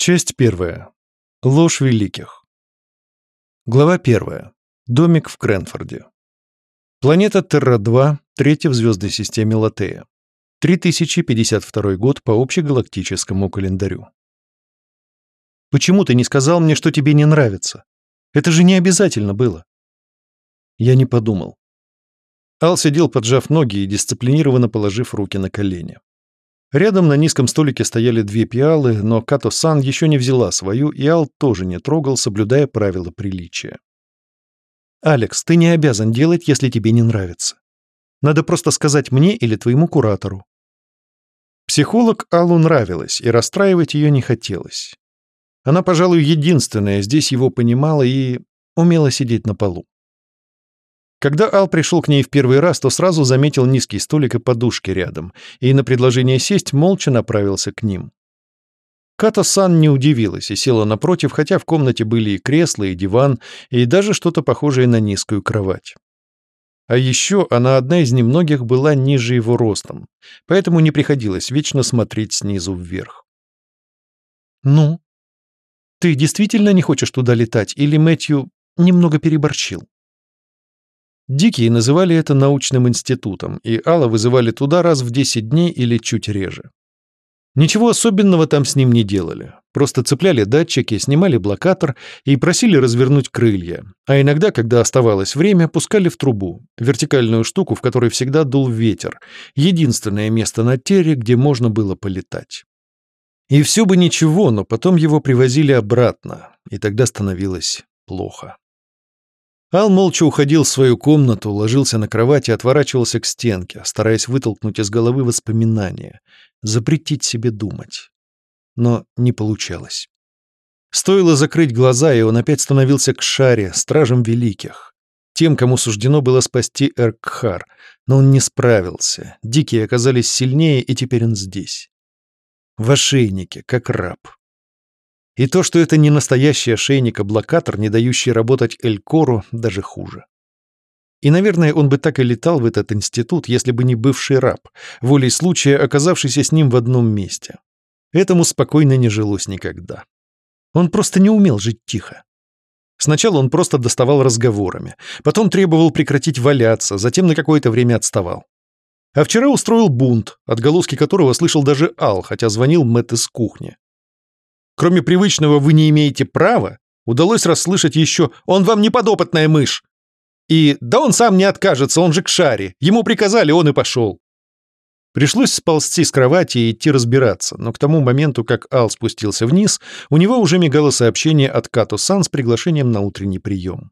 Часть первая. Ложь великих. Глава первая. Домик в Кренфорде. Планета Терра-2, третья в звездной системе Латея. 3052 год по общегалактическому календарю. «Почему ты не сказал мне, что тебе не нравится? Это же не обязательно было». Я не подумал. Ал сидел, поджав ноги и дисциплинированно положив руки на колени. Рядом на низком столике стояли две пиалы, но Като-сан еще не взяла свою, и Ал тоже не трогал, соблюдая правила приличия. «Алекс, ты не обязан делать, если тебе не нравится. Надо просто сказать мне или твоему куратору». Психолог Аллу нравилась, и расстраивать ее не хотелось. Она, пожалуй, единственная здесь его понимала и умела сидеть на полу. Когда Ал пришел к ней в первый раз, то сразу заметил низкий столик и подушки рядом, и на предложение сесть молча направился к ним. Ката-сан не удивилась и села напротив, хотя в комнате были и кресла, и диван, и даже что-то похожее на низкую кровать. А еще она одна из немногих была ниже его ростом, поэтому не приходилось вечно смотреть снизу вверх. «Ну? Ты действительно не хочешь туда летать, или Мэтью немного переборчил?» Дикие называли это научным институтом, и Алла вызывали туда раз в 10 дней или чуть реже. Ничего особенного там с ним не делали. Просто цепляли датчики, снимали блокатор и просили развернуть крылья. А иногда, когда оставалось время, пускали в трубу, вертикальную штуку, в которой всегда дул ветер, единственное место на Терре, где можно было полетать. И все бы ничего, но потом его привозили обратно, и тогда становилось плохо. Ал молча уходил в свою комнату, ложился на кровать и отворачивался к стенке, стараясь вытолкнуть из головы воспоминания, запретить себе думать. Но не получалось. Стоило закрыть глаза, и он опять становился к Шаре, стражем великих. Тем, кому суждено было спасти Эркхар, но он не справился. Дикие оказались сильнее, и теперь он здесь. В ошейнике, как раб. И то, что это не настоящий ошейник-облокатор, не дающий работать Элькору, даже хуже. И, наверное, он бы так и летал в этот институт, если бы не бывший раб, волей случая оказавшийся с ним в одном месте. Этому спокойно не жилось никогда. Он просто не умел жить тихо. Сначала он просто доставал разговорами, потом требовал прекратить валяться, затем на какое-то время отставал. А вчера устроил бунт, отголоски которого слышал даже Ал, хотя звонил Мэтт из кухни. Кроме привычного «вы не имеете права», удалось расслышать еще «он вам не подопытная мышь». И «да он сам не откажется, он же к шаре, ему приказали, он и пошел». Пришлось сползти с кровати и идти разбираться, но к тому моменту, как Ал спустился вниз, у него уже мигало сообщение от Като Сан с приглашением на утренний прием.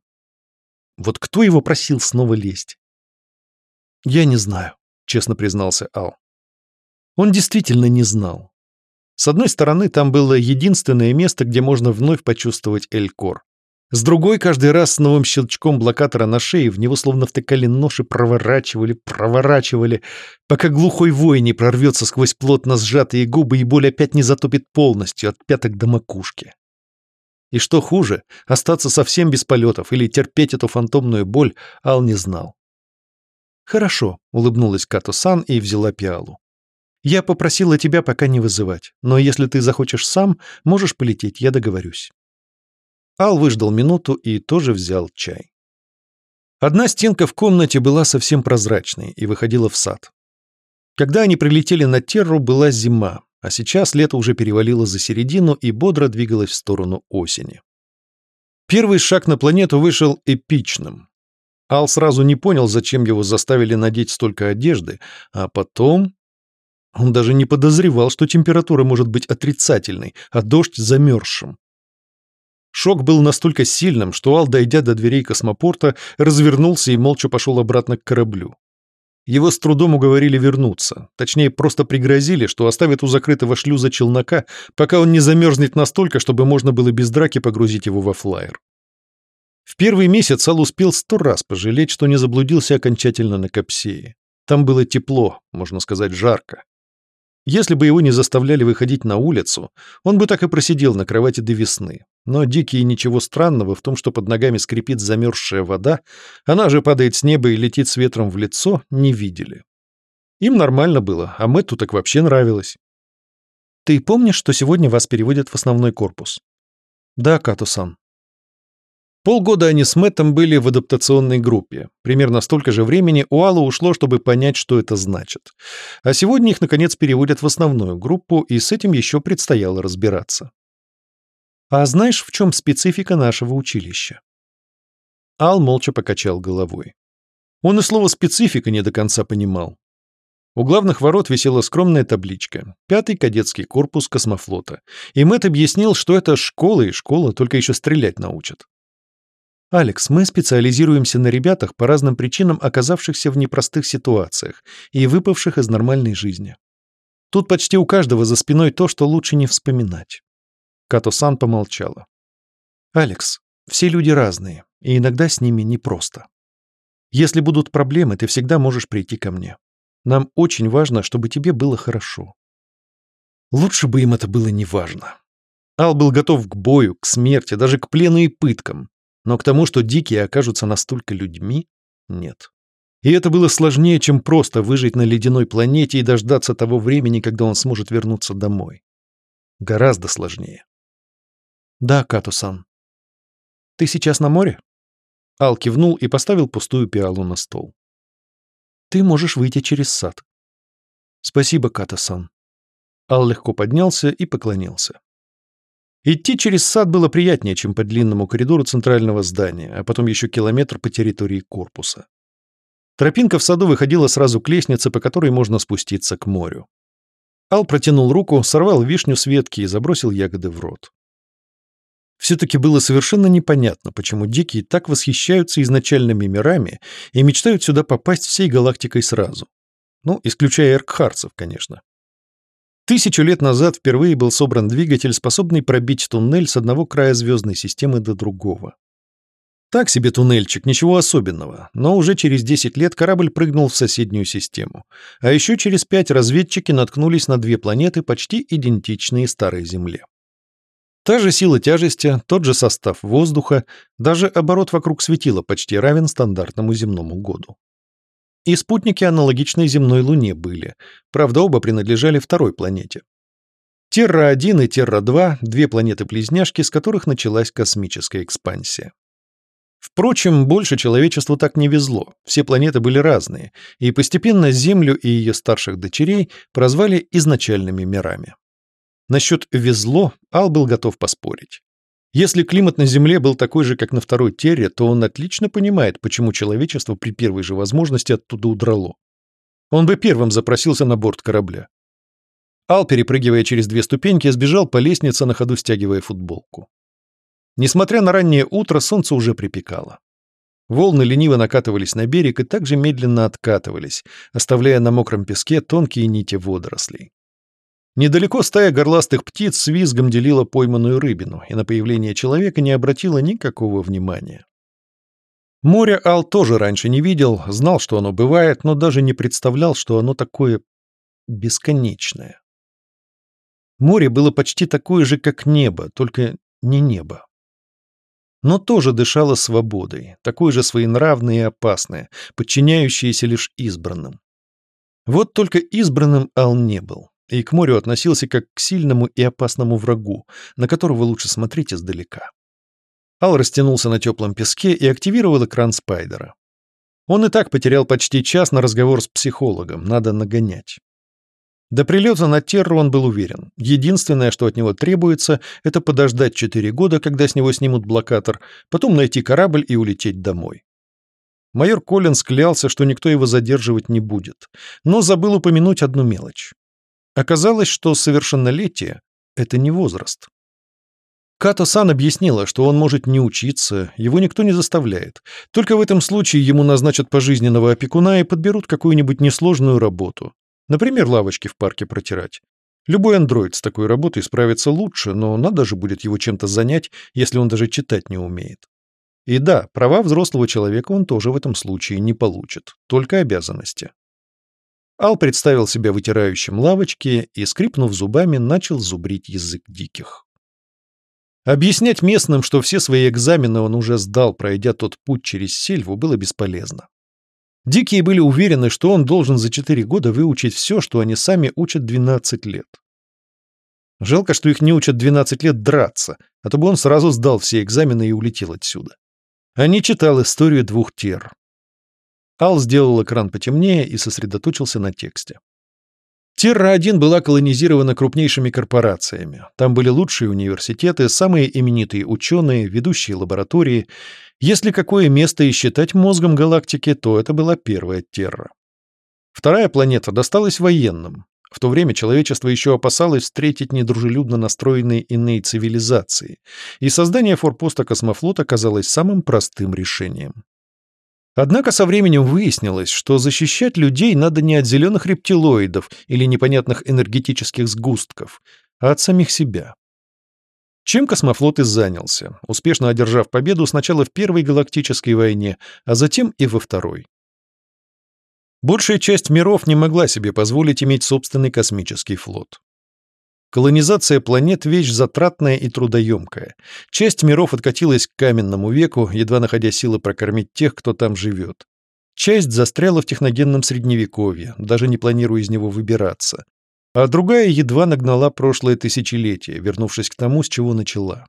Вот кто его просил снова лезть? «Я не знаю», — честно признался Ал. Он действительно не знал. С одной стороны, там было единственное место, где можно вновь почувствовать Элькор. С другой, каждый раз с новым щелчком блокатора на шее в него словно втыкали нож и проворачивали, проворачивали, пока глухой вой не прорвется сквозь плотно сжатые губы и боль опять не затопит полностью от пяток до макушки. И что хуже, остаться совсем без полетов или терпеть эту фантомную боль, Ал не знал. «Хорошо», — улыбнулась Като-сан и взяла пиалу. Я попросила тебя пока не вызывать, но если ты захочешь сам, можешь полететь, я договорюсь». Ал выждал минуту и тоже взял чай. Одна стенка в комнате была совсем прозрачной и выходила в сад. Когда они прилетели на Терру, была зима, а сейчас лето уже перевалило за середину и бодро двигалось в сторону осени. Первый шаг на планету вышел эпичным. Ал сразу не понял, зачем его заставили надеть столько одежды, а потом он даже не подозревал, что температура может быть отрицательной, а дождь замерзшим. Шок был настолько сильным, что Ал, дойдя до дверей космопорта, развернулся и молча пошел обратно к кораблю. Его с трудом уговорили вернуться, точнее, просто пригрозили, что оставят у закрытого шлюза челнока, пока он не замерзнет настолько, чтобы можно было без драки погрузить его во флайер. В первый месяц Ал успел сто раз пожалеть, что не заблудился окончательно на Капсее. Там было тепло, можно сказать, жарко. Если бы его не заставляли выходить на улицу, он бы так и просидел на кровати до весны. Но дикие ничего странного в том, что под ногами скрипит замерзшая вода, она же падает с неба и летит с ветром в лицо, не видели. Им нормально было, а Мэтту так вообще нравилось. Ты помнишь, что сегодня вас переводят в основной корпус? Да, Катусан. Полгода они с Мэттом были в адаптационной группе. Примерно столько же времени у Аллы ушло, чтобы понять, что это значит. А сегодня их, наконец, переводят в основную группу, и с этим еще предстояло разбираться. А знаешь, в чем специфика нашего училища? Ал молча покачал головой. Он и слово «специфика» не до конца понимал. У главных ворот висела скромная табличка «Пятый кадетский корпус космофлота», и Мэтт объяснил, что это школа и школа, только еще стрелять научат. «Алекс, мы специализируемся на ребятах по разным причинам, оказавшихся в непростых ситуациях и выпавших из нормальной жизни. Тут почти у каждого за спиной то, что лучше не вспоминать». Като-сан помолчала. «Алекс, все люди разные, и иногда с ними непросто. Если будут проблемы, ты всегда можешь прийти ко мне. Нам очень важно, чтобы тебе было хорошо». Лучше бы им это было неважно. Ал был готов к бою, к смерти, даже к плену и пыткам. Но к тому, что дикие окажутся настолько людьми, нет. И это было сложнее, чем просто выжить на ледяной планете и дождаться того времени, когда он сможет вернуться домой. Гораздо сложнее. Да, Катусан. Ты сейчас на море? Ал кивнул и поставил пустую пиалу на стол. Ты можешь выйти через сад. Спасибо, Катусан. Ал легко поднялся и поклонился. Идти через сад было приятнее, чем по длинному коридору центрального здания, а потом еще километр по территории корпуса. Тропинка в саду выходила сразу к лестнице, по которой можно спуститься к морю. Ал протянул руку, сорвал вишню с ветки и забросил ягоды в рот. Все-таки было совершенно непонятно, почему дикие так восхищаются изначальными мирами и мечтают сюда попасть всей галактикой сразу. Ну, исключая эркхарцев, конечно. Тысячу лет назад впервые был собран двигатель, способный пробить туннель с одного края звездной системы до другого. Так себе туннельчик, ничего особенного, но уже через 10 лет корабль прыгнул в соседнюю систему. А еще через 5 разведчики наткнулись на две планеты, почти идентичные Старой Земле. Та же сила тяжести, тот же состав воздуха, даже оборот вокруг светила почти равен стандартному земному году. И спутники аналогичной земной Луне были, правда оба принадлежали второй планете. Терра-1 и Терра-2 – две планеты-близняшки, с которых началась космическая экспансия. Впрочем, больше человечеству так не везло, все планеты были разные, и постепенно Землю и ее старших дочерей прозвали изначальными мирами. Насчет «везло» Ал был готов поспорить. Если климат на Земле был такой же, как на второй Терре, то он отлично понимает, почему человечество при первой же возможности оттуда удрало. Он бы первым запросился на борт корабля. Ал, перепрыгивая через две ступеньки, сбежал по лестнице, на ходу стягивая футболку. Несмотря на раннее утро, солнце уже припекало. Волны лениво накатывались на берег и также медленно откатывались, оставляя на мокром песке тонкие нити водорослей. Недалеко стая горластых птиц с визгом делила пойманную рыбину и на появление человека не обратила никакого внимания. Море Ал тоже раньше не видел, знал, что оно бывает, но даже не представлял, что оно такое бесконечное. Море было почти такое же, как небо, только не небо. Но тоже дышало свободой, такое же своенравное и опасное, подчиняющееся лишь избранным. Вот только избранным Ал не был и к морю относился как к сильному и опасному врагу, на которого лучше смотреть издалека. Ал растянулся на теплом песке и активировал экран спайдера. Он и так потерял почти час на разговор с психологом, надо нагонять. До прилета на Терру он был уверен. Единственное, что от него требуется, это подождать четыре года, когда с него снимут блокатор, потом найти корабль и улететь домой. Майор Коллинс клялся, что никто его задерживать не будет, но забыл упомянуть одну мелочь. Оказалось, что совершеннолетие — это не возраст. Като-сан объяснила, что он может не учиться, его никто не заставляет. Только в этом случае ему назначат пожизненного опекуна и подберут какую-нибудь несложную работу. Например, лавочки в парке протирать. Любой андроид с такой работой справится лучше, но надо же будет его чем-то занять, если он даже читать не умеет. И да, права взрослого человека он тоже в этом случае не получит, только обязанности. Ал представил себя вытирающим лавочки и, скрипнув зубами, начал зубрить язык диких. Объяснять местным, что все свои экзамены он уже сдал, пройдя тот путь через сельву, было бесполезно. Дикие были уверены, что он должен за четыре года выучить все, что они сами учат 12 лет. Жалко, что их не учат 12 лет драться, а то бы он сразу сдал все экзамены и улетел отсюда. А не читал историю двух тер. Ал сделал экран потемнее и сосредоточился на тексте. Терра-1 была колонизирована крупнейшими корпорациями. Там были лучшие университеты, самые именитые ученые, ведущие лаборатории. Если какое место и считать мозгом галактики, то это была первая Терра. Вторая планета досталась военным. В то время человечество еще опасалось встретить недружелюбно настроенные иные цивилизации, и создание форпоста космофлота казалось самым простым решением. Однако со временем выяснилось, что защищать людей надо не от зеленых рептилоидов или непонятных энергетических сгустков, а от самих себя. Чем космофлот и занялся, успешно одержав победу сначала в Первой галактической войне, а затем и во Второй. Большая часть миров не могла себе позволить иметь собственный космический флот. Колонизация планет – вещь затратная и трудоемкая. Часть миров откатилась к каменному веку, едва находя силы прокормить тех, кто там живет. Часть застряла в техногенном средневековье, даже не планируя из него выбираться. А другая едва нагнала прошлое тысячелетие, вернувшись к тому, с чего начала.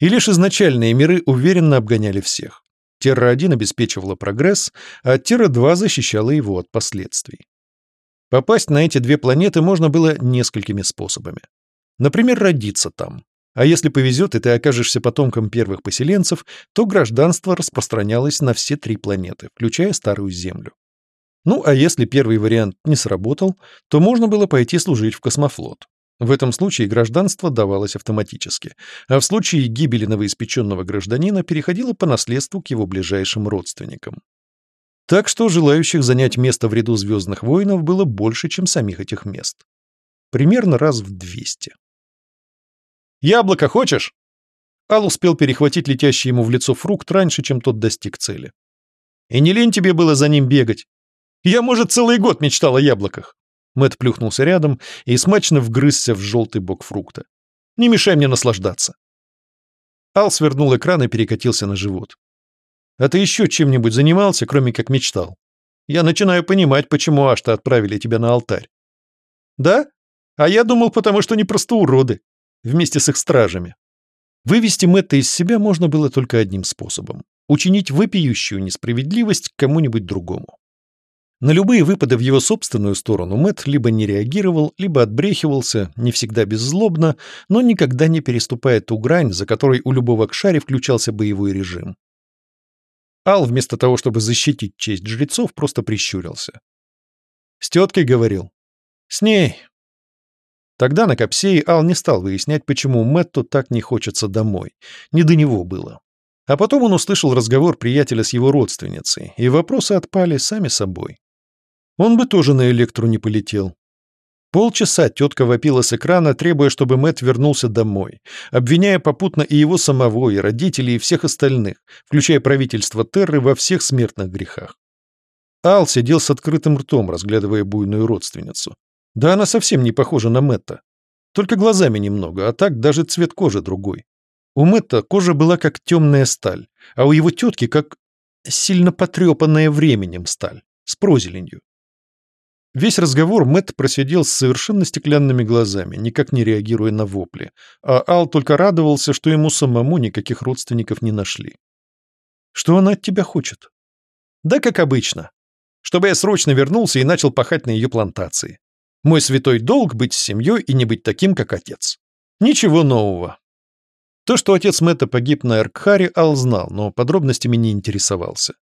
И лишь изначальные миры уверенно обгоняли всех. Терра-1 обеспечивала прогресс, а Терра-2 защищала его от последствий. Попасть на эти две планеты можно было несколькими способами. Например, родиться там. А если повезет, и ты окажешься потомком первых поселенцев, то гражданство распространялось на все три планеты, включая Старую Землю. Ну, а если первый вариант не сработал, то можно было пойти служить в космофлот. В этом случае гражданство давалось автоматически, а в случае гибели новоиспеченного гражданина переходило по наследству к его ближайшим родственникам. Так что желающих занять место в ряду звездных воинов было больше, чем самих этих мест. Примерно раз в 200. «Яблоко хочешь?» Ал успел перехватить летящий ему в лицо фрукт раньше, чем тот достиг цели. «И не лень тебе было за ним бегать? Я, может, целый год мечтал о яблоках!» Мэт плюхнулся рядом и смачно вгрызся в желтый бок фрукта. «Не мешай мне наслаждаться!» Ал свернул экран и перекатился на живот. А ты еще чем-нибудь занимался, кроме как мечтал? Я начинаю понимать, почему Ашта отправили тебя на алтарь. Да? А я думал, потому что они просто уроды. Вместе с их стражами. Вывести Мэтта из себя можно было только одним способом. Учинить выпиющую несправедливость кому-нибудь другому. На любые выпады в его собственную сторону Мэтт либо не реагировал, либо отбрехивался, не всегда беззлобно, но никогда не переступая ту грань, за которой у любого кшари включался боевой режим. Ал, вместо того, чтобы защитить честь жрецов, просто прищурился. «С теткой говорил?» «С ней». Тогда на Капсее Ал не стал выяснять, почему Мэтту так не хочется домой. Не до него было. А потом он услышал разговор приятеля с его родственницей, и вопросы отпали сами собой. Он бы тоже на Электру не полетел. Полчаса тетка вопила с экрана, требуя, чтобы Мэт вернулся домой, обвиняя попутно и его самого, и родителей, и всех остальных, включая правительство Терры во всех смертных грехах. Ал сидел с открытым ртом, разглядывая буйную родственницу. Да она совсем не похожа на Мэтта. Только глазами немного, а так даже цвет кожи другой. У Мэтта кожа была как темная сталь, а у его тетки как сильно потрепанная временем сталь, с прозеленью. Весь разговор Мэтт просидел с совершенно стеклянными глазами, никак не реагируя на вопли, а Ал только радовался, что ему самому никаких родственников не нашли. «Что она от тебя хочет?» «Да как обычно. Чтобы я срочно вернулся и начал пахать на ее плантации. Мой святой долг — быть с семьей и не быть таким, как отец. Ничего нового. То, что отец Мэтта погиб на Эркхаре, Ал знал, но подробностями не интересовался.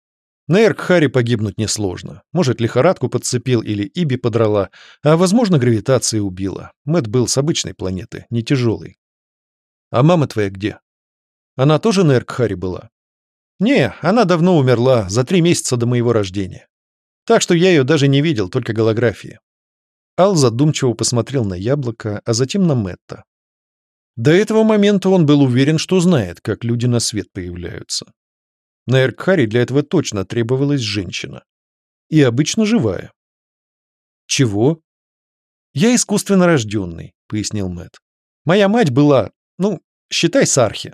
На Эркхаре погибнуть несложно. Может, лихорадку подцепил или Иби подрала, а, возможно, гравитация убила. Мэт был с обычной планеты, не тяжелый. А мама твоя где? Она тоже на Эркхаре была? Не, она давно умерла, за три месяца до моего рождения. Так что я ее даже не видел, только голографии. Ал задумчиво посмотрел на яблоко, а затем на Мэтта. До этого момента он был уверен, что знает, как люди на свет появляются. На Эркхаре для этого точно требовалась женщина. И обычно живая. «Чего?» «Я искусственно рожденный», — пояснил Мэтт. «Моя мать была, ну, считай, сархи.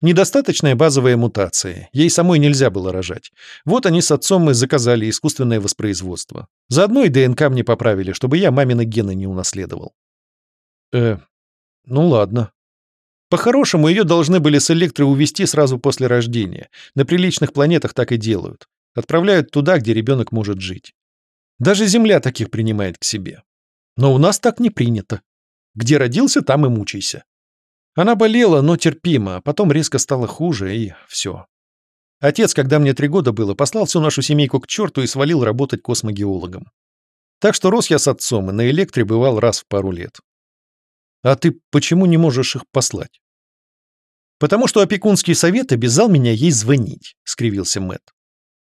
Недостаточная базовая мутация, ей самой нельзя было рожать. Вот они с отцом и заказали искусственное воспроизводство. Заодно и ДНК мне поправили, чтобы я мамины гены не унаследовал». «Э, Ну ладно. По-хорошему, ее должны были с Электры увезти сразу после рождения. На приличных планетах так и делают. Отправляют туда, где ребенок может жить. Даже Земля таких принимает к себе. Но у нас так не принято. Где родился, там и мучайся. Она болела, но терпимо, а потом резко стало хуже, и все. Отец, когда мне три года было, послал всю нашу семейку к черту и свалил работать космогеологом. Так что рос я с отцом и на электре бывал раз в пару лет. А ты почему не можешь их послать? Потому что опекунский совет обязал меня ей звонить, скривился Мэт.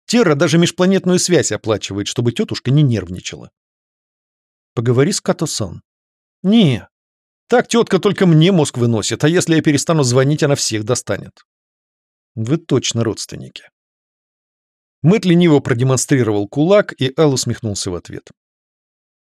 Терра даже межпланетную связь оплачивает, чтобы тетушка не нервничала. Поговори с Като-сан. Не. Так тетка только мне мозг выносит, а если я перестану звонить, она всех достанет. Вы точно родственники. Мэт лениво продемонстрировал кулак, и Ал усмехнулся в ответ.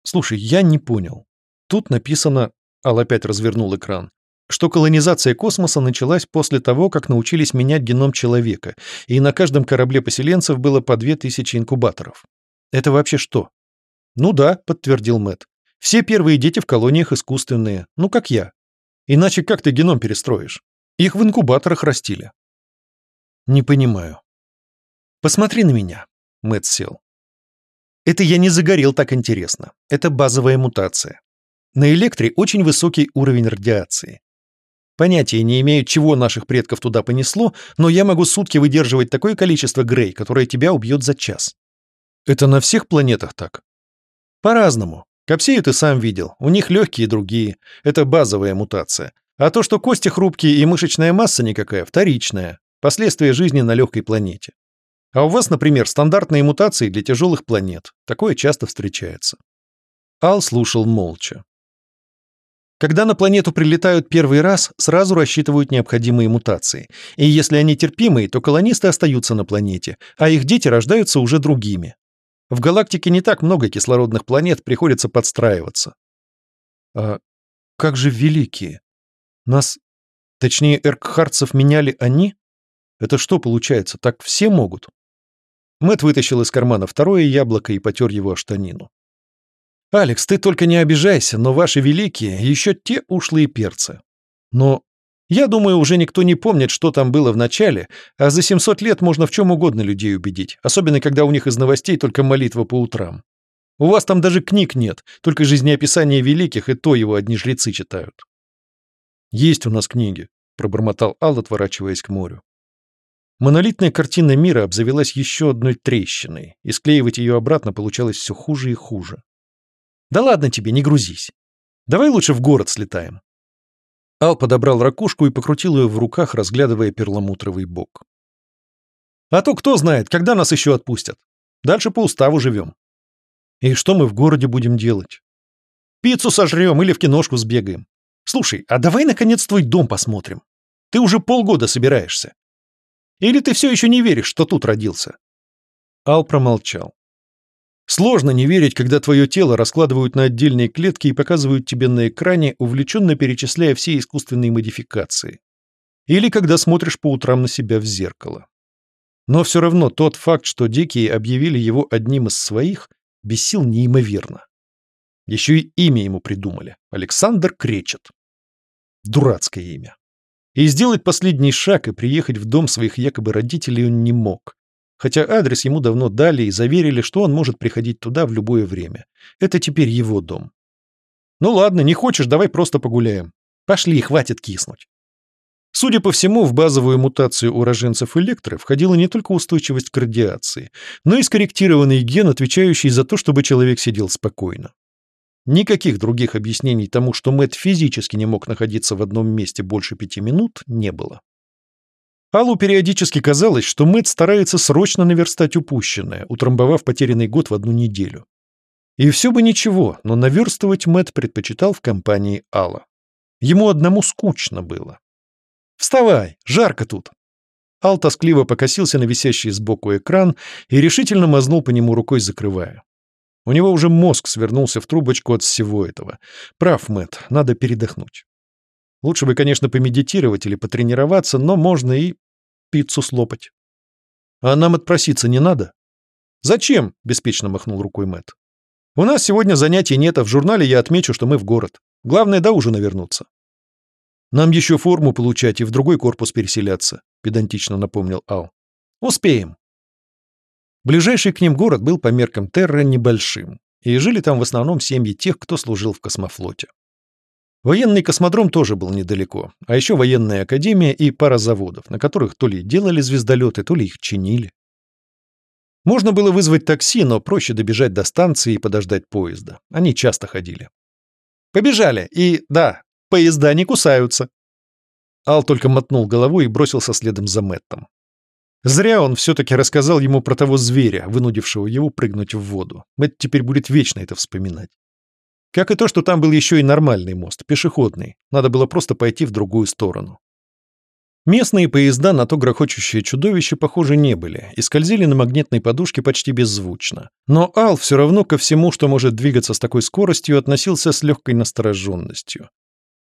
Слушай, я не понял. Тут написано, Ал опять развернул экран, что колонизация космоса началась после того, как научились менять геном человека, и на каждом корабле поселенцев было по две тысячи инкубаторов. Это вообще что? Ну да, подтвердил Мэт. Все первые дети в колониях искусственные, ну как я. Иначе как ты геном перестроишь? Их в инкубаторах растили. Не понимаю. Посмотри на меня. Мэт сел. Это я не загорел так интересно. Это базовая мутация. На электре очень высокий уровень радиации. Понятия не имею, чего наших предков туда понесло, но я могу сутки выдерживать такое количество грей, которое тебя убьет за час. Это на всех планетах так? По-разному. Капсею ты сам видел. У них легкие другие. Это базовая мутация. А то, что кости хрупкие и мышечная масса никакая, вторичная. Последствия жизни на легкой планете. А у вас, например, стандартные мутации для тяжелых планет. Такое часто встречается. Ал слушал молча. Когда на планету прилетают первый раз, сразу рассчитывают необходимые мутации. И если они терпимые, то колонисты остаются на планете, а их дети рождаются уже другими. В галактике не так много кислородных планет, приходится подстраиваться. А как же великие? Нас, точнее, эркхарцев меняли они? Это что получается, так все могут? Мэт вытащил из кармана второе яблоко и потер его о штанину. «Алекс, ты только не обижайся, но ваши великие еще те ушлые перцы. Но я думаю, уже никто не помнит, что там было в начале, а за 700 лет можно в чем угодно людей убедить, особенно когда у них из новостей только молитва по утрам. У вас там даже книг нет, только жизнеописание великих, и то его одни жрецы читают». «Есть у нас книги», — пробормотал Ал, отворачиваясь к морю. Монолитная картина мира обзавелась еще одной трещиной, и склеивать ее обратно получалось все хуже и хуже. Да ладно тебе, не грузись. Давай лучше в город слетаем. Ал подобрал ракушку и покрутил ее в руках, разглядывая перламутровый бок. А то кто знает, когда нас еще отпустят. Дальше по уставу живем. И что мы в городе будем делать? Пиццу сожрем или в киношку сбегаем. Слушай, а давай наконец твой дом посмотрим. Ты уже полгода собираешься. Или ты все еще не веришь, что тут родился?» Ал промолчал. Сложно не верить, когда твое тело раскладывают на отдельные клетки и показывают тебе на экране, увлеченно перечисляя все искусственные модификации. Или когда смотришь по утрам на себя в зеркало. Но все равно тот факт, что дикие объявили его одним из своих, бесил неимоверно. Еще и имя ему придумали. Александр Кречет. Дурацкое имя. И сделать последний шаг и приехать в дом своих якобы родителей он не мог. Хотя адрес ему давно дали и заверили, что он может приходить туда в любое время. Это теперь его дом. Ну ладно, не хочешь, давай просто погуляем. Пошли, хватит киснуть. Судя по всему, в базовую мутацию уроженцев Электры входила не только устойчивость к радиации, но и скорректированный ген, отвечающий за то, чтобы человек сидел спокойно. Никаких других объяснений тому, что Мэтт физически не мог находиться в одном месте больше пяти минут, не было. Аллу периодически казалось, что Мэтт старается срочно наверстать упущенное, утрамбовав потерянный год в одну неделю. И все бы ничего, но наверстывать Мэтт предпочитал в компании Алла. Ему одному скучно было. «Вставай, жарко тут!» Ал тоскливо покосился на висящий сбоку экран и решительно мазнул по нему рукой, закрывая. У него уже мозг свернулся в трубочку от всего этого. Прав, Мэтт, надо передохнуть. Лучше бы, конечно, помедитировать или потренироваться, но можно и пиццу слопать. А нам отпроситься не надо? Зачем? Беспечно махнул рукой Мэт. У нас сегодня занятий нет, а в журнале я отмечу, что мы в город. Главное, до ужина вернуться. Нам еще форму получать и в другой корпус переселяться, педантично напомнил Ал. Успеем. Ближайший к ним город был по меркам Терра небольшим, и жили там в основном семьи тех, кто служил в космофлоте. Военный космодром тоже был недалеко, а еще военная академия и пара заводов, на которых то ли делали звездолеты, то ли их чинили. Можно было вызвать такси, но проще добежать до станции и подождать поезда. Они часто ходили. «Побежали! И, да, поезда не кусаются!» Ал только мотнул головой и бросился следом за Мэттом. Зря он все-таки рассказал ему про того зверя, вынудившего его прыгнуть в воду. Мэтт теперь будет вечно это вспоминать. Как и то, что там был еще и нормальный мост, пешеходный. Надо было просто пойти в другую сторону. Местные поезда на то грохочущее чудовище, похоже, не были и скользили на магнитной подушке почти беззвучно. Но Ал все равно ко всему, что может двигаться с такой скоростью, относился с легкой настороженностью.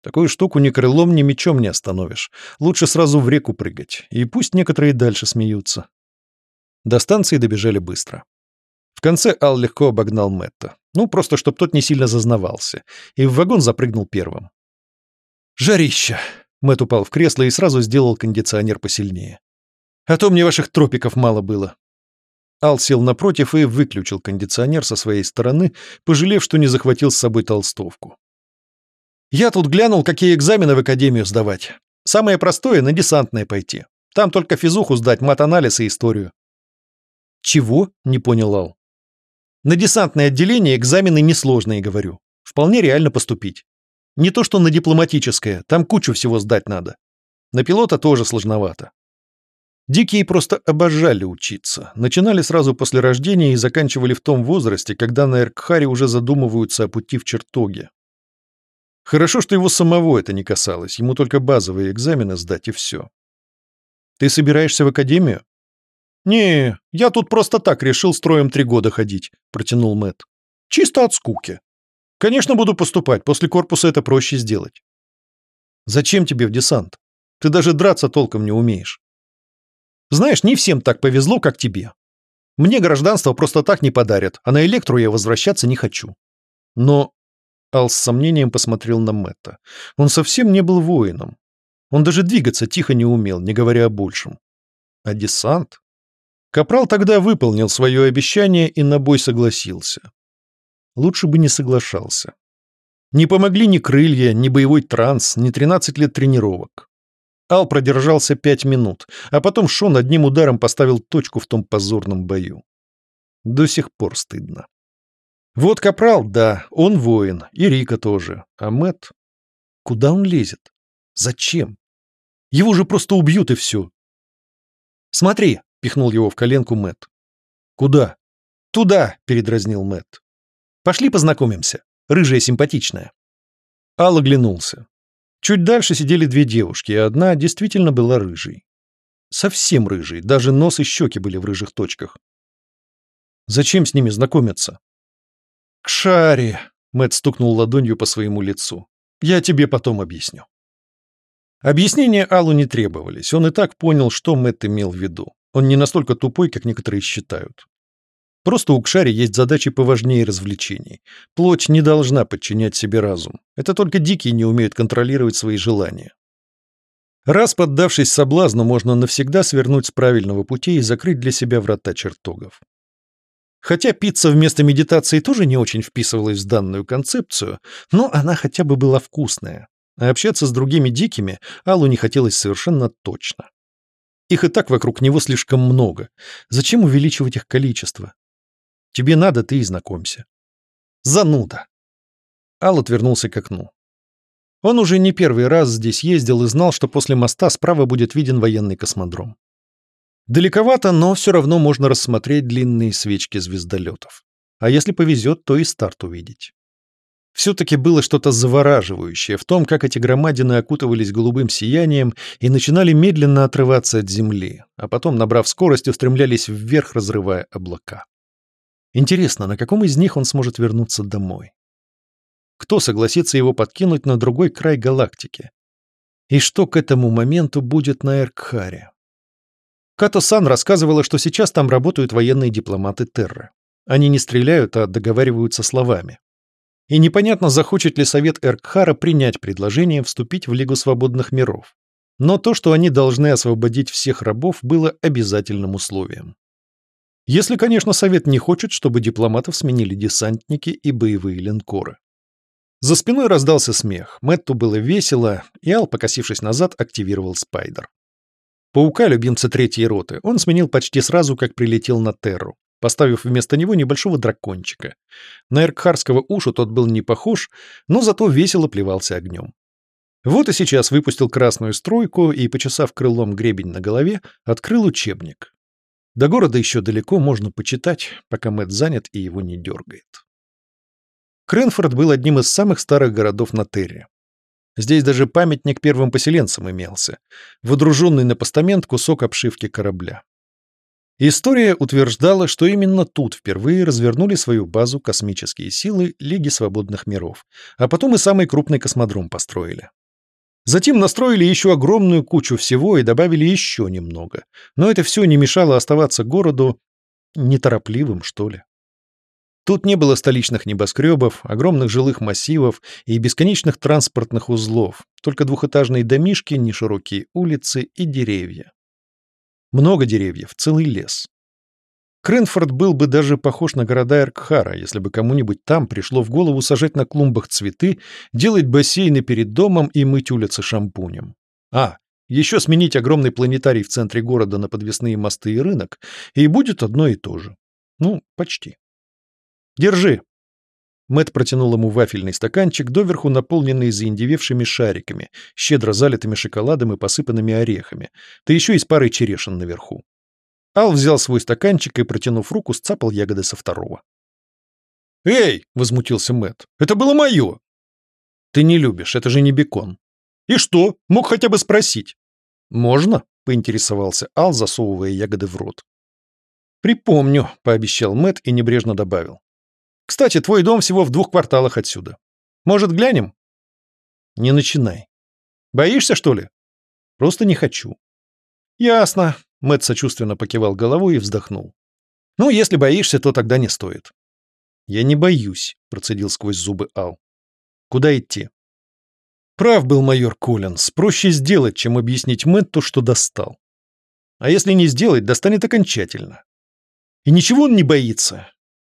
Такую штуку ни крылом, ни мечом не остановишь. Лучше сразу в реку прыгать, и пусть некоторые дальше смеются. До станции добежали быстро. В конце Ал легко обогнал Мэтта. Ну, просто чтоб тот не сильно зазнавался. И в вагон запрыгнул первым. «Жарища!» Мэт упал в кресло и сразу сделал кондиционер посильнее. «А то мне ваших тропиков мало было». Ал сел напротив и выключил кондиционер со своей стороны, пожалев, что не захватил с собой толстовку. «Я тут глянул, какие экзамены в академию сдавать. Самое простое — на десантное пойти. Там только физуху сдать, мат-анализ и историю». «Чего?» — не понял Ал. «На десантное отделение экзамены несложные, говорю. Вполне реально поступить. Не то что на дипломатическое, там кучу всего сдать надо. На пилота тоже сложновато. Дикие просто обожали учиться. Начинали сразу после рождения и заканчивали в том возрасте, когда на Эркхаре уже задумываются о пути в чертоге. Хорошо, что его самого это не касалось, ему только базовые экзамены сдать и все. Ты собираешься в академию? Не, я тут просто так решил строем три года ходить, протянул Мэт. Чисто от скуки. Конечно, буду поступать. После корпуса это проще сделать. Зачем тебе в десант? Ты даже драться толком не умеешь. Знаешь, не всем так повезло, как тебе. Мне гражданство просто так не подарят, а на электру я возвращаться не хочу. Но... Ал с сомнением посмотрел на Мэтта. Он совсем не был воином. Он даже двигаться тихо не умел, не говоря о большем. А десант? Капрал тогда выполнил свое обещание и на бой согласился. Лучше бы не соглашался. Не помогли ни крылья, ни боевой транс, ни 13 лет тренировок. Ал продержался пять минут, а потом Шон одним ударом поставил точку в том позорном бою. До сих пор стыдно. Вот Капрал, да, он воин, и Рика тоже, а Мэт, Куда он лезет? Зачем? Его же просто убьют и все. «Смотри!» — пихнул его в коленку Мэт. «Куда?» «Туда!» — передразнил Мэт. Пошли познакомимся. Рыжая симпатичная». Ал оглянулся. Чуть дальше сидели две девушки, и одна действительно была рыжей. Совсем рыжей, даже нос и щеки были в рыжих точках. Зачем с ними знакомиться? «К шаре!» — Мэтт стукнул ладонью по своему лицу. «Я тебе потом объясню». Объяснения Аллу не требовались, он и так понял, что Мэтт имел в виду. Он не настолько тупой, как некоторые считают. Просто у Кшари есть задачи поважнее развлечений. Плоть не должна подчинять себе разум. Это только дикие не умеют контролировать свои желания. Раз поддавшись соблазну, можно навсегда свернуть с правильного пути и закрыть для себя врата чертогов. Хотя пицца вместо медитации тоже не очень вписывалась в данную концепцию, но она хотя бы была вкусная. А общаться с другими дикими Аллу не хотелось совершенно точно. Их и так вокруг него слишком много. Зачем увеличивать их количество? Тебе надо, ты и знакомься. Зануда. Ал отвернулся к окну. Он уже не первый раз здесь ездил и знал, что после моста справа будет виден военный космодром. Далековато, но все равно можно рассмотреть длинные свечки звездолетов. А если повезет, то и старт увидеть. Все-таки было что-то завораживающее в том, как эти громадины окутывались голубым сиянием и начинали медленно отрываться от земли, а потом, набрав скорость, устремлялись вверх, разрывая облака. Интересно, на каком из них он сможет вернуться домой? Кто согласится его подкинуть на другой край галактики? И что к этому моменту будет на Эркхаре? Като-сан рассказывала, что сейчас там работают военные дипломаты Терры. Они не стреляют, а договариваются словами. И непонятно, захочет ли Совет Эркхара принять предложение вступить в Лигу Свободных Миров. Но то, что они должны освободить всех рабов, было обязательным условием. Если, конечно, Совет не хочет, чтобы дипломатов сменили десантники и боевые линкоры. За спиной раздался смех. Мэтту было весело, и Ал, покосившись назад, активировал спайдер. Паука, любимца третьей роты, он сменил почти сразу, как прилетел на Терру, поставив вместо него небольшого дракончика. На эркхарского ушу тот был не похож, но зато весело плевался огнем. Вот и сейчас выпустил красную стройку и, почесав крылом гребень на голове, открыл учебник. До города еще далеко, можно почитать, пока Мэтт занят и его не дергает. Кренфорд был одним из самых старых городов на Терре. Здесь даже памятник первым поселенцам имелся, водруженный на постамент кусок обшивки корабля. История утверждала, что именно тут впервые развернули свою базу космические силы Лиги Свободных Миров, а потом и самый крупный космодром построили. Затем настроили еще огромную кучу всего и добавили еще немного, но это все не мешало оставаться городу неторопливым, что ли. Тут не было столичных небоскребов, огромных жилых массивов и бесконечных транспортных узлов, только двухэтажные домишки, неширокие улицы и деревья. Много деревьев, целый лес. Кренфорд был бы даже похож на города Эркхара, если бы кому-нибудь там пришло в голову сажать на клумбах цветы, делать бассейны перед домом и мыть улицы шампунем. А, еще сменить огромный планетарий в центре города на подвесные мосты и рынок, и будет одно и то же. Ну, почти. Держи. Мэт протянул ему вафельный стаканчик, доверху наполненный заиндевевшими шариками, щедро залитыми шоколадом и посыпанными орехами, да еще и с парой черешин наверху. Ал взял свой стаканчик и, протянув руку, сцапал ягоды со второго. «Эй!» — возмутился Мэт. «Это было мое!» «Ты не любишь, это же не бекон». «И что? Мог хотя бы спросить?» «Можно?» — поинтересовался Ал, засовывая ягоды в рот. «Припомню», — пообещал Мэт и небрежно добавил. Кстати, твой дом всего в двух кварталах отсюда. Может, глянем? Не начинай. Боишься, что ли? Просто не хочу. Ясно. Мэтт сочувственно покивал головой и вздохнул. Ну, если боишься, то тогда не стоит. Я не боюсь, процедил сквозь зубы Ал. Куда идти? Прав был майор Коллинс. Проще сделать, чем объяснить Мэтту, что достал. А если не сделать, достанет окончательно. И ничего он не боится.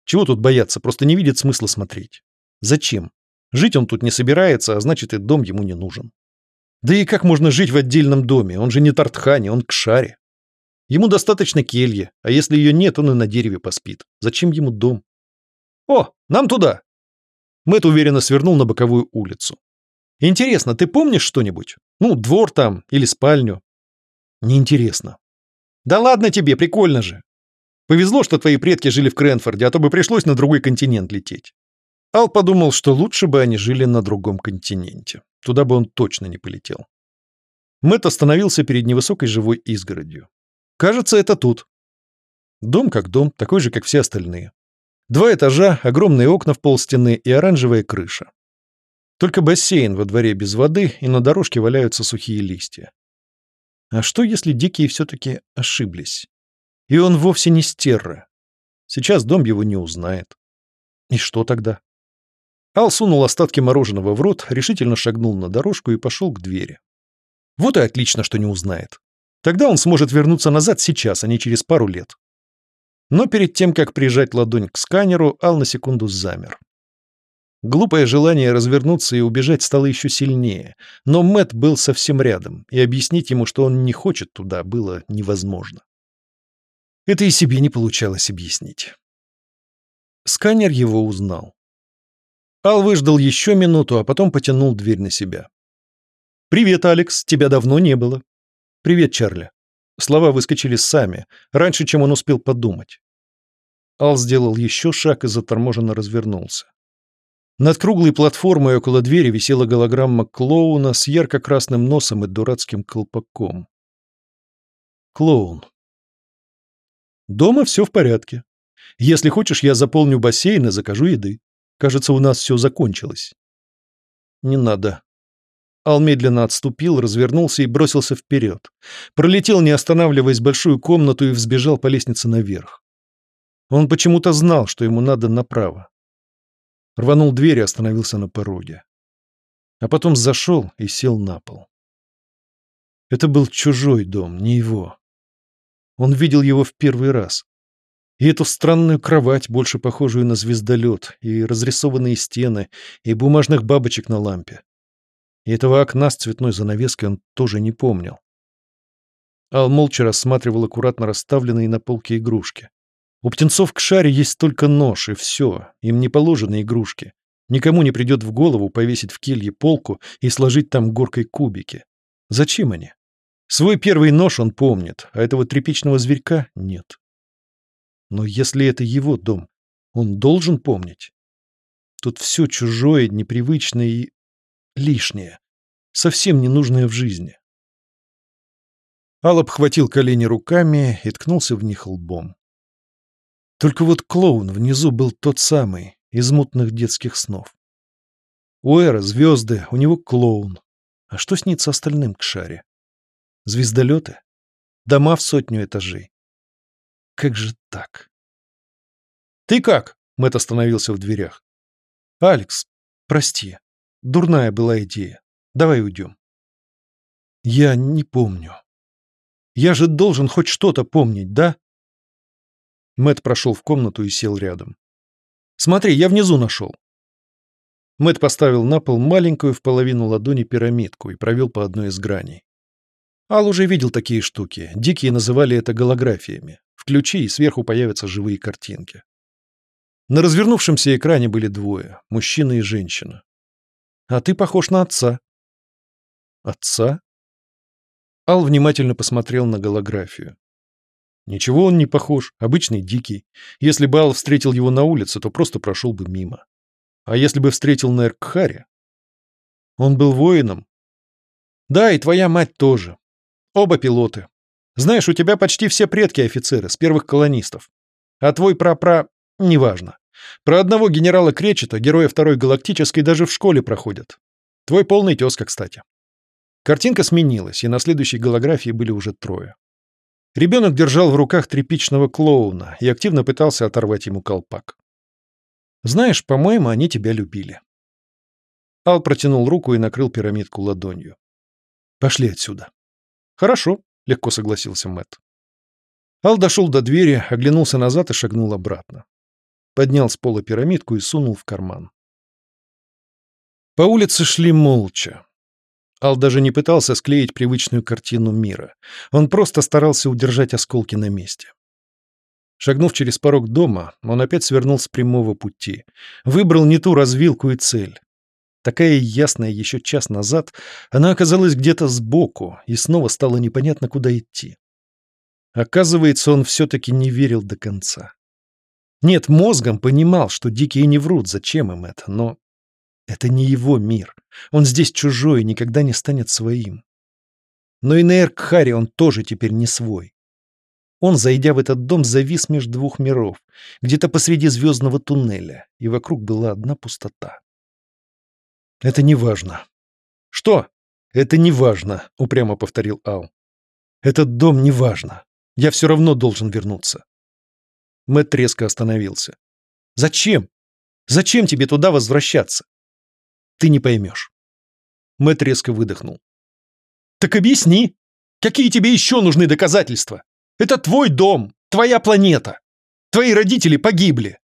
Чего тут бояться, просто не видит смысла смотреть. Зачем? Жить он тут не собирается, а значит и дом ему не нужен. Да и как можно жить в отдельном доме? Он же не Тартхани, он к шаре. Ему достаточно кельи, а если ее нет, он и на дереве поспит. Зачем ему дом? О, нам туда! Мэт уверенно свернул на боковую улицу. Интересно, ты помнишь что-нибудь? Ну, двор там или спальню? Неинтересно. Да ладно тебе, прикольно же. Повезло, что твои предки жили в Кренфорде, а то бы пришлось на другой континент лететь. Ал подумал, что лучше бы они жили на другом континенте. Туда бы он точно не полетел. Мэт остановился перед невысокой живой изгородью. Кажется, это тут. Дом как дом, такой же, как все остальные. Два этажа, огромные окна в полстены и оранжевая крыша. Только бассейн во дворе без воды, и на дорожке валяются сухие листья. А что, если дикие все-таки ошиблись? И он вовсе не стерра. Сейчас дом его не узнает. И что тогда? Ал сунул остатки мороженого в рот, решительно шагнул на дорожку и пошел к двери. Вот и отлично, что не узнает. Тогда он сможет вернуться назад сейчас, а не через пару лет. Но перед тем, как прижать ладонь к сканеру, Ал на секунду замер. Глупое желание развернуться и убежать стало еще сильнее, но Мэт был совсем рядом, и объяснить ему, что он не хочет туда, было невозможно. Это и себе не получалось объяснить. Сканер его узнал. Ал выждал еще минуту, а потом потянул дверь на себя. «Привет, Алекс, тебя давно не было». «Привет, Чарли». Слова выскочили сами, раньше, чем он успел подумать. Ал сделал еще шаг и заторможенно развернулся. Над круглой платформой около двери висела голограмма клоуна с ярко-красным носом и дурацким колпаком. Клоун. Дома все в порядке. Если хочешь, я заполню бассейн и закажу еды. Кажется, у нас все закончилось. Не надо. Ал медленно отступил, развернулся и бросился вперед. Пролетел, не останавливаясь, большую комнату и взбежал по лестнице наверх. Он почему-то знал, что ему надо направо. Рванул дверь и остановился на пороге. А потом зашел и сел на пол. Это был чужой дом, не его. Он видел его в первый раз. И эту странную кровать, больше похожую на звездолет, и разрисованные стены, и бумажных бабочек на лампе. И этого окна с цветной занавеской он тоже не помнил. Ал молча рассматривал аккуратно расставленные на полке игрушки. У птенцов к шаре есть только нож, и все. Им не положены игрушки. Никому не придет в голову повесить в келье полку и сложить там горкой кубики. Зачем они? Свой первый нож он помнит, а этого тряпичного зверька нет. Но если это его дом, он должен помнить. Тут все чужое, непривычное и лишнее, совсем ненужное в жизни. Алла обхватил колени руками и ткнулся в них лбом. Только вот клоун внизу был тот самый, из мутных детских снов. У Эра звезды, у него клоун. А что снится остальным к шаре? Звездолеты? Дома в сотню этажей? Как же так? «Ты как?» — Мэтт остановился в дверях. «Алекс, прости. Дурная была идея. Давай уйдем». «Я не помню. Я же должен хоть что-то помнить, да?» Мэт прошел в комнату и сел рядом. «Смотри, я внизу нашел». Мэт поставил на пол маленькую в половину ладони пирамидку и провел по одной из граней. Ал уже видел такие штуки. Дикие называли это голографиями. Включи, и сверху появятся живые картинки. На развернувшемся экране были двое — мужчина и женщина. «А ты похож на отца». «Отца?» Ал внимательно посмотрел на голографию. Ничего он не похож, обычный дикий. Если бы Ал встретил его на улице, то просто прошел бы мимо. А если бы встретил на Эркхаре? Он был воином. Да, и твоя мать тоже. Оба пилоты. Знаешь, у тебя почти все предки офицеры, с первых колонистов. А твой прапра... неважно. Про одного генерала Кречета, героя Второй Галактической, даже в школе проходят. Твой полный тезка, кстати. Картинка сменилась, и на следующей голографии были уже трое. Ребенок держал в руках тряпичного клоуна и активно пытался оторвать ему колпак. «Знаешь, по-моему, они тебя любили». Ал протянул руку и накрыл пирамидку ладонью. «Пошли отсюда». «Хорошо», — легко согласился Мэтт. Ал дошел до двери, оглянулся назад и шагнул обратно. Поднял с пола пирамидку и сунул в карман. По улице шли молча. Ал даже не пытался склеить привычную картину мира. Он просто старался удержать осколки на месте. Шагнув через порог дома, он опять свернул с прямого пути. Выбрал не ту развилку и цель. Такая ясная еще час назад, она оказалась где-то сбоку, и снова стало непонятно, куда идти. Оказывается, он все-таки не верил до конца. Нет, мозгом понимал, что дикие не врут, зачем им это, но это не его мир. Он здесь чужой и никогда не станет своим. Но и на Эркхаре он тоже теперь не свой. Он, зайдя в этот дом, завис между двух миров, где-то посреди звездного туннеля, и вокруг была одна пустота. «Это не важно». «Что?» «Это не важно», — упрямо повторил Ал. «Этот дом не важно. Я все равно должен вернуться». Мэтт резко остановился. «Зачем? Зачем тебе туда возвращаться? Ты не поймешь. Мэтт резко выдохнул. Так объясни. Какие тебе еще нужны доказательства? Это твой дом, твоя планета. Твои родители погибли.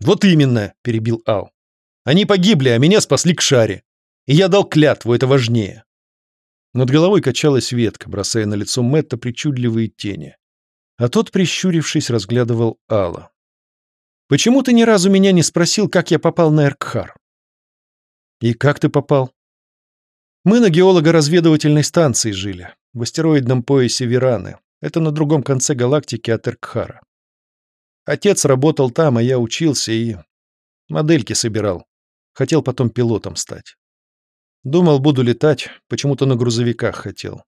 Вот именно, перебил Ал. Они погибли, а меня спасли к шаре. И я дал клятву, это важнее. Над головой качалась ветка, бросая на лицо Мэтта причудливые тени. А тот, прищурившись, разглядывал Алла. «Почему ты ни разу меня не спросил, как я попал на Эркхар?» «И как ты попал?» «Мы на геолого-разведывательной станции жили, в астероидном поясе Вераны. Это на другом конце галактики от Эркхара. Отец работал там, а я учился и... модельки собирал. Хотел потом пилотом стать. Думал, буду летать, почему-то на грузовиках хотел.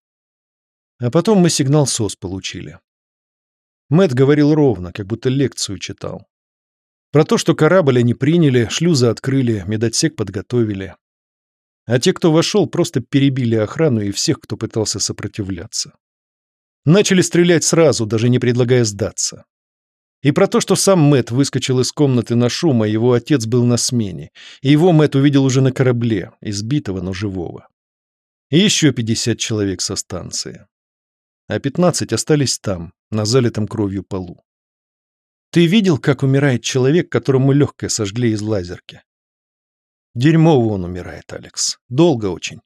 А потом мы сигнал СОС получили. Мэт говорил ровно, как будто лекцию читал. Про то, что корабль они приняли, шлюзы открыли, медотсек подготовили. А те, кто вошел, просто перебили охрану и всех, кто пытался сопротивляться. Начали стрелять сразу, даже не предлагая сдаться. И про то, что сам Мэт выскочил из комнаты на шум, а его отец был на смене. И его Мэт увидел уже на корабле, избитого, но живого. И еще 50 человек со станции. А 15 остались там, на залитом кровью полу. Ты видел, как умирает человек, которому легкое сожгли из лазерки? Дерьмово он умирает, Алекс. Долго очень.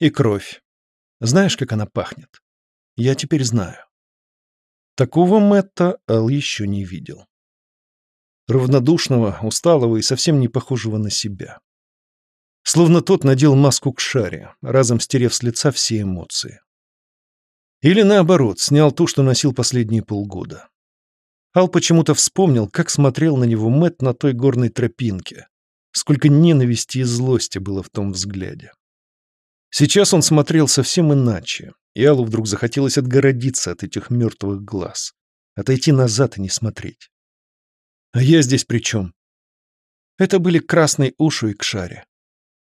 И кровь. Знаешь, как она пахнет? Я теперь знаю. Такого Мэтта Ал еще не видел. Равнодушного, усталого и совсем не похожего на себя. Словно тот надел маску к шаре, разом стерев с лица все эмоции. Или наоборот, снял ту, что носил последние полгода. Ал почему-то вспомнил, как смотрел на него Мэт на той горной тропинке. Сколько ненависти и злости было в том взгляде. Сейчас он смотрел совсем иначе, и Аллу вдруг захотелось отгородиться от этих мертвых глаз, отойти назад и не смотреть. А я здесь при чем? Это были красные уши и кшаре.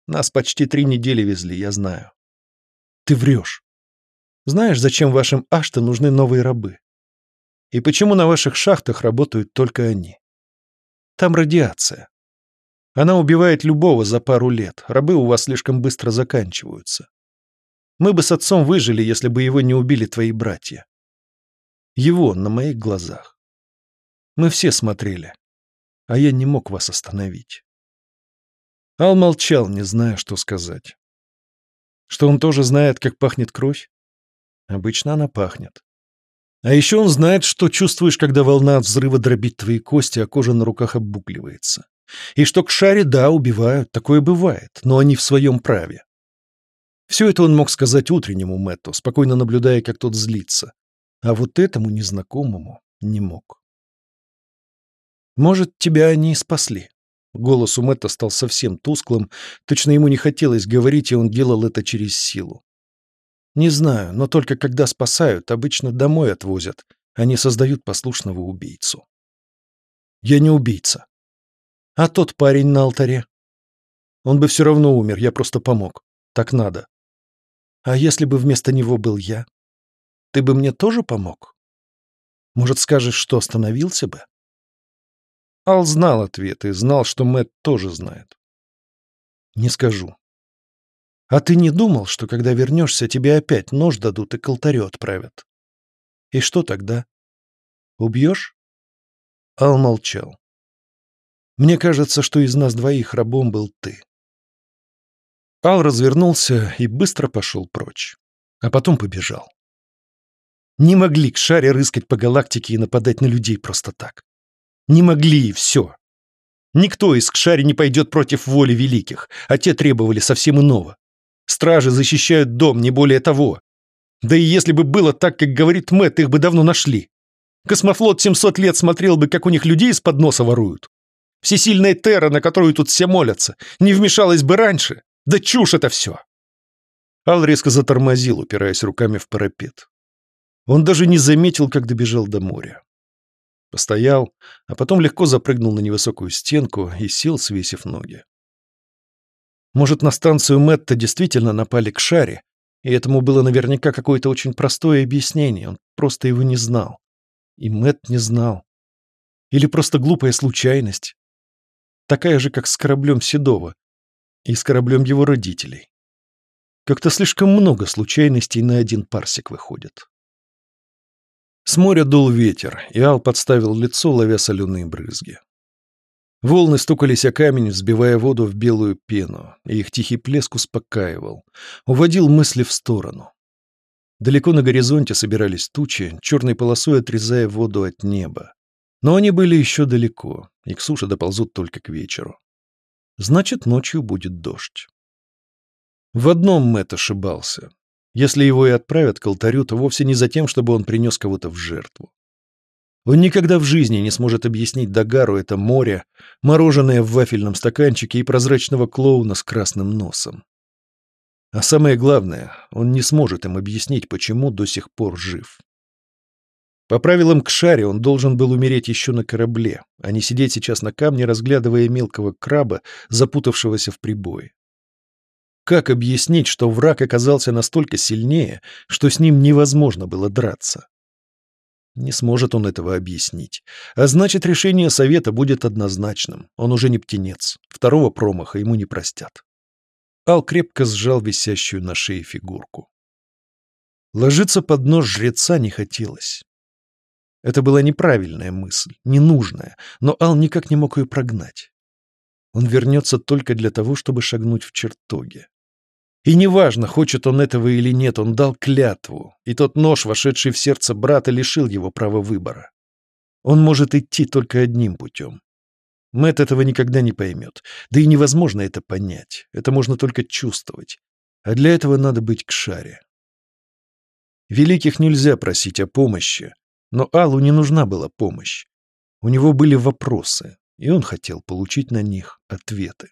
Нас почти три недели везли, я знаю. Ты врешь. Знаешь, зачем вашим Ашта нужны новые рабы? И почему на ваших шахтах работают только они? Там радиация. Она убивает любого за пару лет. Рабы у вас слишком быстро заканчиваются. Мы бы с отцом выжили, если бы его не убили твои братья. Его на моих глазах. Мы все смотрели, а я не мог вас остановить. Ал молчал, не зная, что сказать. Что он тоже знает, как пахнет кровь? Обычно она пахнет. А еще он знает, что чувствуешь, когда волна от взрыва дробит твои кости, а кожа на руках обугливается. И что к шаре, да, убивают, такое бывает, но они в своем праве. Все это он мог сказать утреннему Мэтту, спокойно наблюдая, как тот злится. А вот этому незнакомому не мог. «Может, тебя они и спасли?» Голос у Мэтта стал совсем тусклым, точно ему не хотелось говорить, и он делал это через силу. «Не знаю, но только когда спасают, обычно домой отвозят, они создают послушного убийцу». «Я не убийца». «А тот парень на алтаре?» «Он бы все равно умер, я просто помог. Так надо». А если бы вместо него был я? Ты бы мне тоже помог? Может, скажешь, что остановился бы? Ал знал ответ и знал, что Мэт тоже знает. Не скажу. А ты не думал, что когда вернешься, тебе опять нож дадут и к алтарю отправят? И что тогда? Убьешь? Ал молчал. Мне кажется, что из нас двоих рабом был ты. Ал развернулся и быстро пошел прочь. А потом побежал. Не могли к шаре рыскать по галактике и нападать на людей просто так. Не могли, и все. Никто из Кшари не пойдет против воли великих, а те требовали совсем иного. Стражи защищают дом, не более того. Да и если бы было так, как говорит Мэтт, их бы давно нашли. Космофлот 700 лет смотрел бы, как у них людей из-под носа воруют. Всесильная Терра, на которую тут все молятся, не вмешалась бы раньше. Да чушь это все!» Ал резко затормозил, упираясь руками в парапет. Он даже не заметил, как добежал до моря. Постоял, а потом легко запрыгнул на невысокую стенку и сел, свесив ноги. Может, на станцию Мэтта действительно напали к шаре, и этому было наверняка какое-то очень простое объяснение, он просто его не знал. И Мэтт не знал. Или просто глупая случайность. Такая же, как с кораблем Седова, и с кораблем его родителей. Как-то слишком много случайностей на один парсик выходит. С моря дул ветер, и Ал подставил лицо, ловя соленые брызги. Волны стукались о камень, взбивая воду в белую пену, и их тихий плеск успокаивал, уводил мысли в сторону. Далеко на горизонте собирались тучи, черной полосой отрезая воду от неба. Но они были еще далеко, и к суше доползут только к вечеру. Значит, ночью будет дождь. В одном Мэтт ошибался. Если его и отправят к алтарю, то вовсе не за тем, чтобы он принес кого-то в жертву. Он никогда в жизни не сможет объяснить Дагару это море, мороженое в вафельном стаканчике и прозрачного клоуна с красным носом. А самое главное, он не сможет им объяснить, почему до сих пор жив. По правилам Кшари он должен был умереть еще на корабле, а не сидеть сейчас на камне, разглядывая мелкого краба, запутавшегося в прибое. Как объяснить, что враг оказался настолько сильнее, что с ним невозможно было драться? Не сможет он этого объяснить. А значит, решение совета будет однозначным. Он уже не птенец. Второго промаха ему не простят. Ал крепко сжал висящую на шее фигурку. Ложиться под нож жреца не хотелось. Это была неправильная мысль, ненужная, но Ал никак не мог ее прогнать. Он вернется только для того, чтобы шагнуть в чертоге. И неважно, хочет он этого или нет, он дал клятву, и тот нож, вошедший в сердце брата, лишил его права выбора. Он может идти только одним путем. Мэт этого никогда не поймет, да и невозможно это понять, это можно только чувствовать. А для этого надо быть к шаре. Великих нельзя просить о помощи, но Аллу не нужна была помощь. У него были вопросы, и он хотел получить на них ответы.